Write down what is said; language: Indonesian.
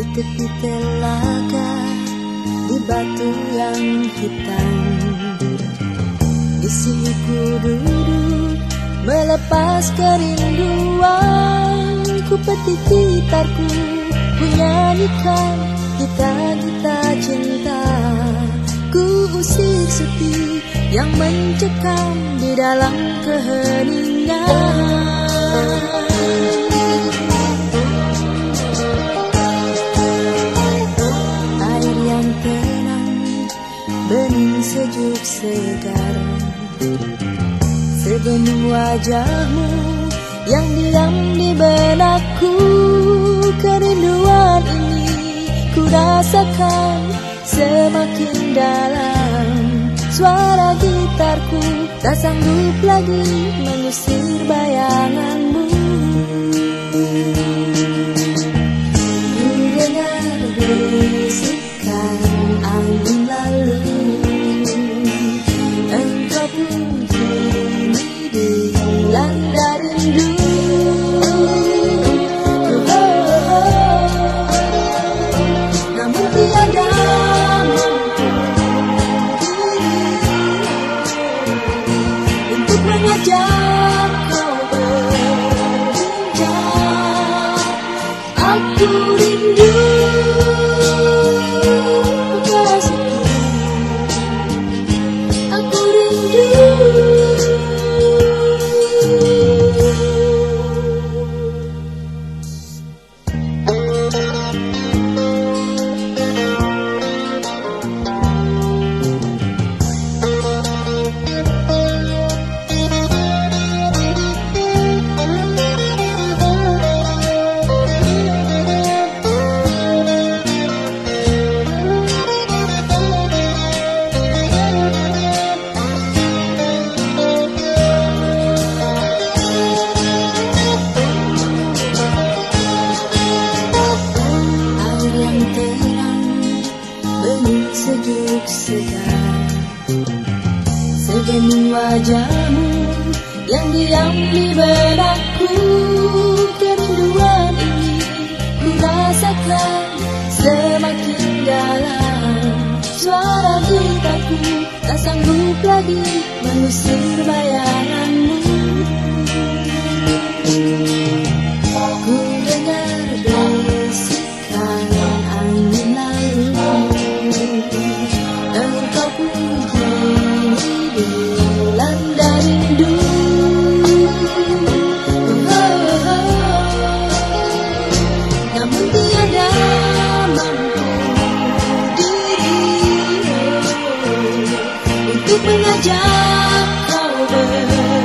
Di tepi telaga Di batu yang hitam. Di sini ku duduk Melepas kerinduan. Ku petik gitarku Ku nyanyikan Kita-kita cinta. Ku usir sepi Yang mencekam Di dalam keheningan Bening sejuk segar. Sebening wajahmu Yang diam di benakku Kerinduan ini Ku rasakan Semakin dalam. Suara gitarku Tak sanggup lagi Mengusir bayanganmu. Ku dengar bisikan angin You. Sejuk segar Sebening wajahmu Yang diam di benakku Kerinduan ini Ku rasakan Semakin dalam. Suara gitarku Tak sanggup lagi Mengusir bayang mengajak kau berjalan